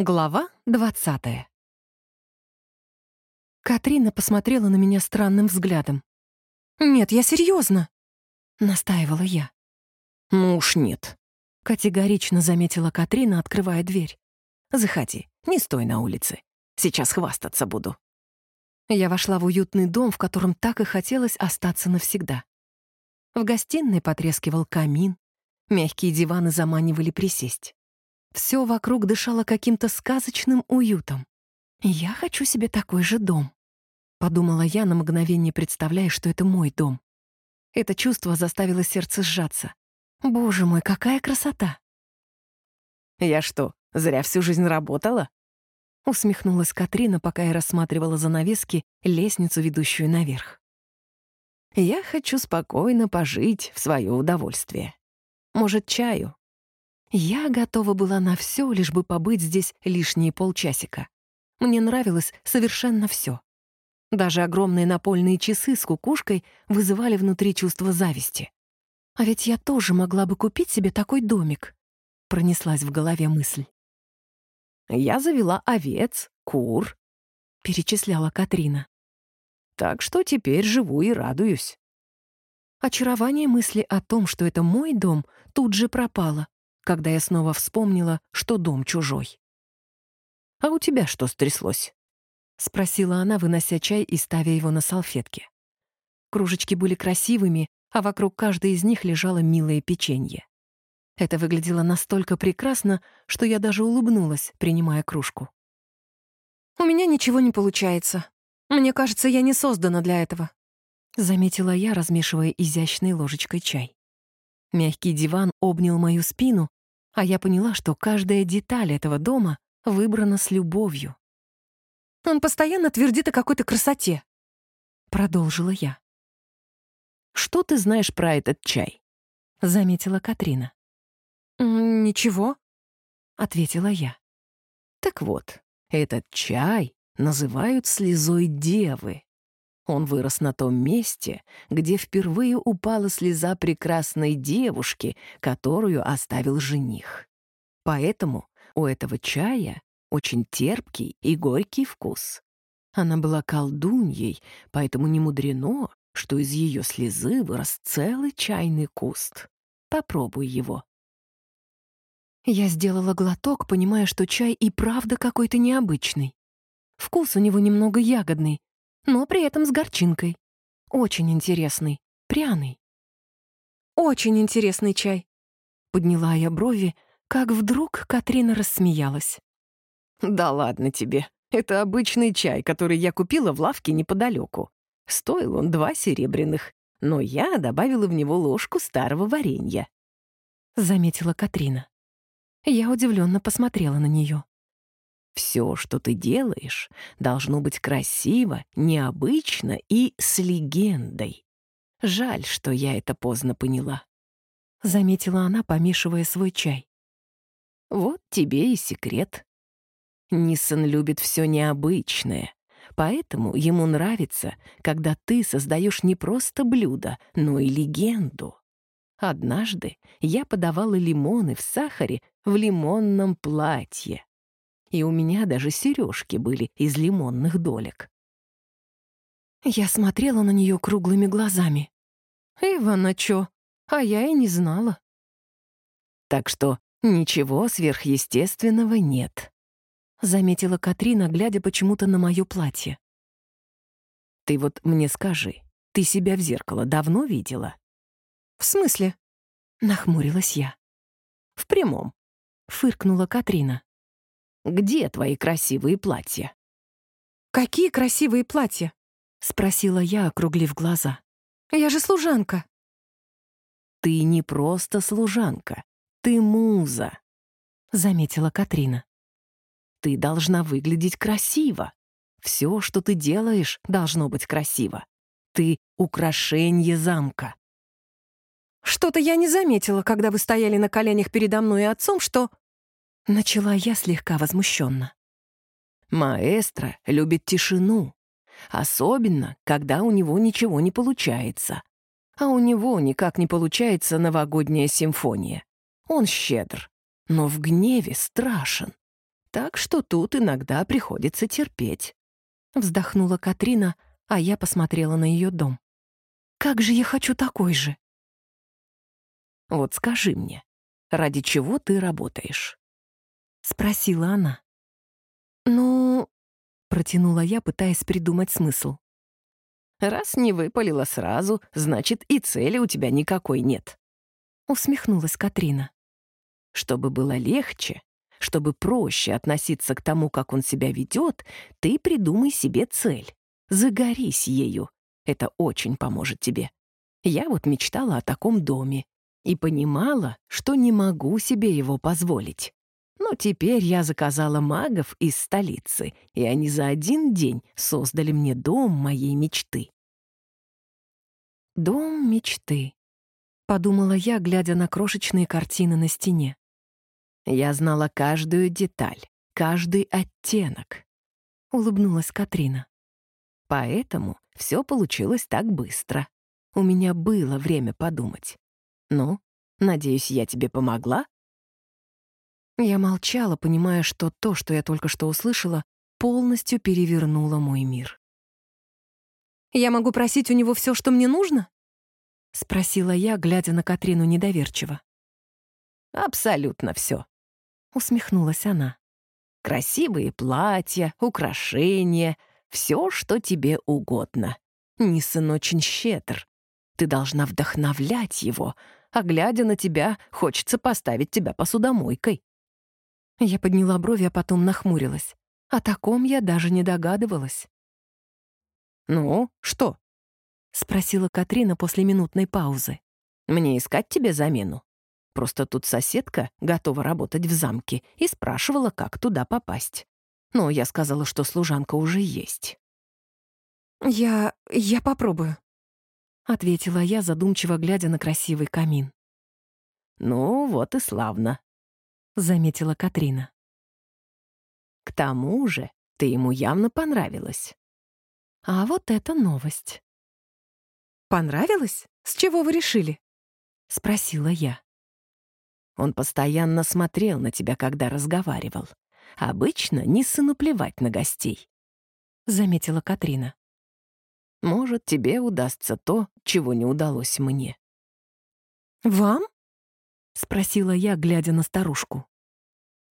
Глава двадцатая. Катрина посмотрела на меня странным взглядом. «Нет, я серьезно, настаивала я. «Ну уж нет», — категорично заметила Катрина, открывая дверь. «Заходи, не стой на улице. Сейчас хвастаться буду». Я вошла в уютный дом, в котором так и хотелось остаться навсегда. В гостиной потрескивал камин, мягкие диваны заманивали присесть. Все вокруг дышало каким-то сказочным уютом. «Я хочу себе такой же дом», — подумала я на мгновение, представляя, что это мой дом. Это чувство заставило сердце сжаться. «Боже мой, какая красота!» «Я что, зря всю жизнь работала?» Усмехнулась Катрина, пока я рассматривала занавески, лестницу, ведущую наверх. «Я хочу спокойно пожить в свое удовольствие. Может, чаю?» Я готова была на все, лишь бы побыть здесь лишние полчасика. Мне нравилось совершенно все. Даже огромные напольные часы с кукушкой вызывали внутри чувство зависти. А ведь я тоже могла бы купить себе такой домик. Пронеслась в голове мысль. «Я завела овец, кур», — перечисляла Катрина. «Так что теперь живу и радуюсь». Очарование мысли о том, что это мой дом, тут же пропало, когда я снова вспомнила, что дом чужой. «А у тебя что стряслось?» — спросила она, вынося чай и ставя его на салфетке. Кружечки были красивыми, а вокруг каждой из них лежало милое печенье. Это выглядело настолько прекрасно, что я даже улыбнулась, принимая кружку. «У меня ничего не получается. Мне кажется, я не создана для этого», — заметила я, размешивая изящной ложечкой чай. Мягкий диван обнял мою спину, а я поняла, что каждая деталь этого дома выбрана с любовью. «Он постоянно твердит о какой-то красоте», — продолжила я. «Что ты знаешь про этот чай?» — заметила Катрина. «Ничего», — ответила я. «Так вот, этот чай называют слезой девы. Он вырос на том месте, где впервые упала слеза прекрасной девушки, которую оставил жених. Поэтому у этого чая очень терпкий и горький вкус. Она была колдуньей, поэтому не мудрено, что из ее слезы вырос целый чайный куст. Попробуй его. Я сделала глоток, понимая, что чай и правда какой-то необычный. Вкус у него немного ягодный, но при этом с горчинкой. Очень интересный, пряный. «Очень интересный чай», — подняла я брови, как вдруг Катрина рассмеялась. «Да ладно тебе. Это обычный чай, который я купила в лавке неподалеку. Стоил он два серебряных, но я добавила в него ложку старого варенья», — заметила Катрина. Я удивленно посмотрела на нее. Все, что ты делаешь, должно быть красиво, необычно и с легендой. Жаль, что я это поздно поняла. Заметила она, помешивая свой чай. Вот тебе и секрет. Нисон любит все необычное, поэтому ему нравится, когда ты создаешь не просто блюдо, но и легенду. Однажды я подавала лимоны в сахаре в лимонном платье и у меня даже сережки были из лимонных долек. Я смотрела на нее круглыми глазами. «Ивана, чё? А я и не знала». «Так что ничего сверхъестественного нет», — заметила Катрина, глядя почему-то на мое платье. «Ты вот мне скажи, ты себя в зеркало давно видела?» «В смысле?» — нахмурилась я. «В прямом», — фыркнула Катрина. Где твои красивые платья?» «Какие красивые платья?» — спросила я, округлив глаза. «Я же служанка». «Ты не просто служанка, ты муза», — заметила Катрина. «Ты должна выглядеть красиво. Все, что ты делаешь, должно быть красиво. Ты — украшение замка». «Что-то я не заметила, когда вы стояли на коленях передо мной и отцом, что...» Начала я слегка возмущенно. Маэстро любит тишину, особенно, когда у него ничего не получается. А у него никак не получается новогодняя симфония. Он щедр, но в гневе страшен. Так что тут иногда приходится терпеть. Вздохнула Катрина, а я посмотрела на ее дом. Как же я хочу такой же. Вот скажи мне, ради чего ты работаешь? Спросила она. Ну, протянула я, пытаясь придумать смысл. Раз не выпалила сразу, значит, и цели у тебя никакой нет. Усмехнулась Катрина. Чтобы было легче, чтобы проще относиться к тому, как он себя ведет, ты придумай себе цель. Загорись ею. Это очень поможет тебе. Я вот мечтала о таком доме и понимала, что не могу себе его позволить. Но теперь я заказала магов из столицы, и они за один день создали мне дом моей мечты. «Дом мечты», — подумала я, глядя на крошечные картины на стене. Я знала каждую деталь, каждый оттенок. Улыбнулась Катрина. Поэтому все получилось так быстро. У меня было время подумать. Ну, надеюсь, я тебе помогла? Я молчала, понимая, что то, что я только что услышала, полностью перевернуло мой мир. «Я могу просить у него все, что мне нужно?» — спросила я, глядя на Катрину недоверчиво. «Абсолютно все», — усмехнулась она. «Красивые платья, украшения, все, что тебе угодно. Нисан очень щедр. Ты должна вдохновлять его, а глядя на тебя, хочется поставить тебя посудомойкой. Я подняла брови, а потом нахмурилась. О таком я даже не догадывалась. «Ну, что?» — спросила Катрина после минутной паузы. «Мне искать тебе замену? Просто тут соседка готова работать в замке и спрашивала, как туда попасть. Но я сказала, что служанка уже есть». «Я... я попробую», — ответила я, задумчиво глядя на красивый камин. «Ну, вот и славно заметила Катрина. К тому же ты ему явно понравилась. А вот это новость. Понравилось? С чего вы решили? Спросила я. Он постоянно смотрел на тебя, когда разговаривал. Обычно не сыну плевать на гостей. Заметила Катрина. Может, тебе удастся то, чего не удалось мне. «Вам?» — спросила я, глядя на старушку.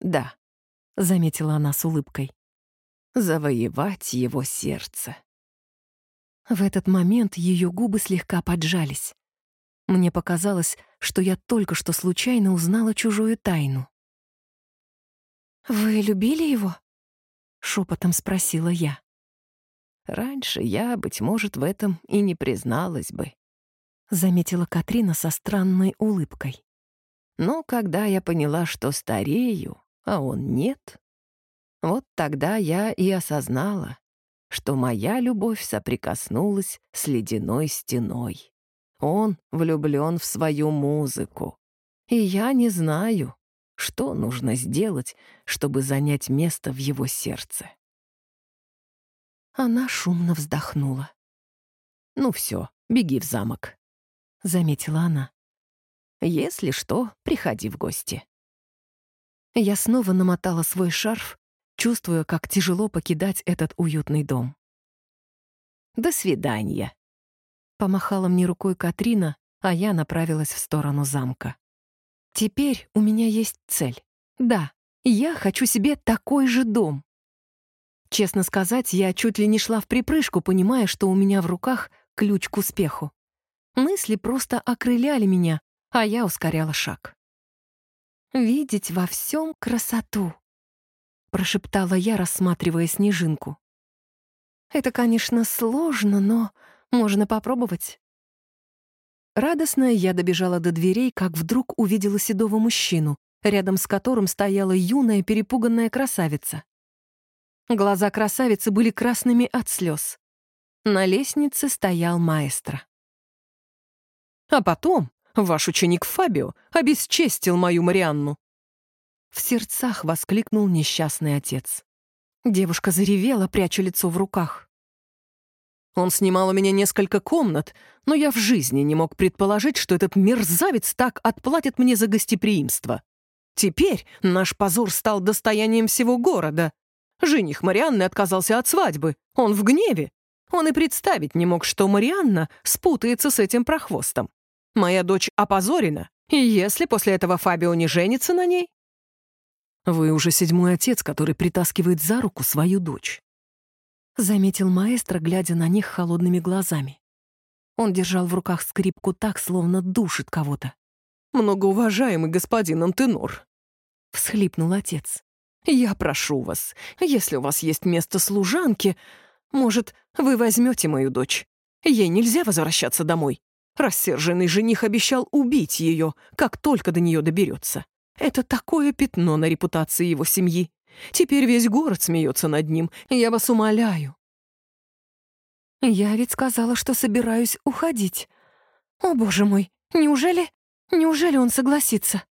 «Да», — заметила она с улыбкой. «Завоевать его сердце». В этот момент ее губы слегка поджались. Мне показалось, что я только что случайно узнала чужую тайну. «Вы любили его?» — шепотом спросила я. «Раньше я, быть может, в этом и не призналась бы», — заметила Катрина со странной улыбкой. «Но когда я поняла, что старею, а он нет. Вот тогда я и осознала, что моя любовь соприкоснулась с ледяной стеной. Он влюблен в свою музыку. И я не знаю, что нужно сделать, чтобы занять место в его сердце. Она шумно вздохнула. «Ну все, беги в замок», — заметила она. «Если что, приходи в гости». Я снова намотала свой шарф, чувствуя, как тяжело покидать этот уютный дом. «До свидания», — помахала мне рукой Катрина, а я направилась в сторону замка. Теперь у меня есть цель. Да, я хочу себе такой же дом. Честно сказать, я чуть ли не шла в припрыжку, понимая, что у меня в руках ключ к успеху. Мысли просто окрыляли меня, а я ускоряла шаг видеть во всем красоту», — прошептала я, рассматривая снежинку. «Это, конечно, сложно, но можно попробовать». Радостная я добежала до дверей, как вдруг увидела седого мужчину, рядом с которым стояла юная перепуганная красавица. Глаза красавицы были красными от слез. На лестнице стоял маэстро. А потом Ваш ученик Фабио обесчестил мою Марианну!» В сердцах воскликнул несчастный отец. Девушка заревела, пряча лицо в руках. Он снимал у меня несколько комнат, но я в жизни не мог предположить, что этот мерзавец так отплатит мне за гостеприимство. Теперь наш позор стал достоянием всего города. Жених Марианны отказался от свадьбы. Он в гневе. Он и представить не мог, что Марианна спутается с этим прохвостом. Моя дочь опозорена, и если после этого Фабио не женится на ней... Вы уже седьмой отец, который притаскивает за руку свою дочь. Заметил маэстро, глядя на них холодными глазами. Он держал в руках скрипку так, словно душит кого-то. «Многоуважаемый господин Антенор», — всхлипнул отец. «Я прошу вас, если у вас есть место служанки, может, вы возьмете мою дочь? Ей нельзя возвращаться домой. Рассерженный жених обещал убить ее, как только до нее доберется. Это такое пятно на репутации его семьи. Теперь весь город смеется над ним. Я вас умоляю». «Я ведь сказала, что собираюсь уходить. О, боже мой, неужели... неужели он согласится?»